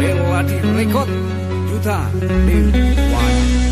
Melody Record Juta New One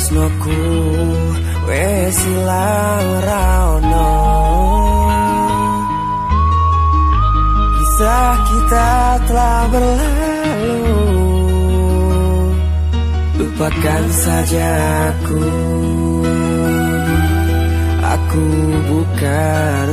tresnoku wes ilang ono kisah kita telah berlalu. Lupakan saja aku. Aku bukan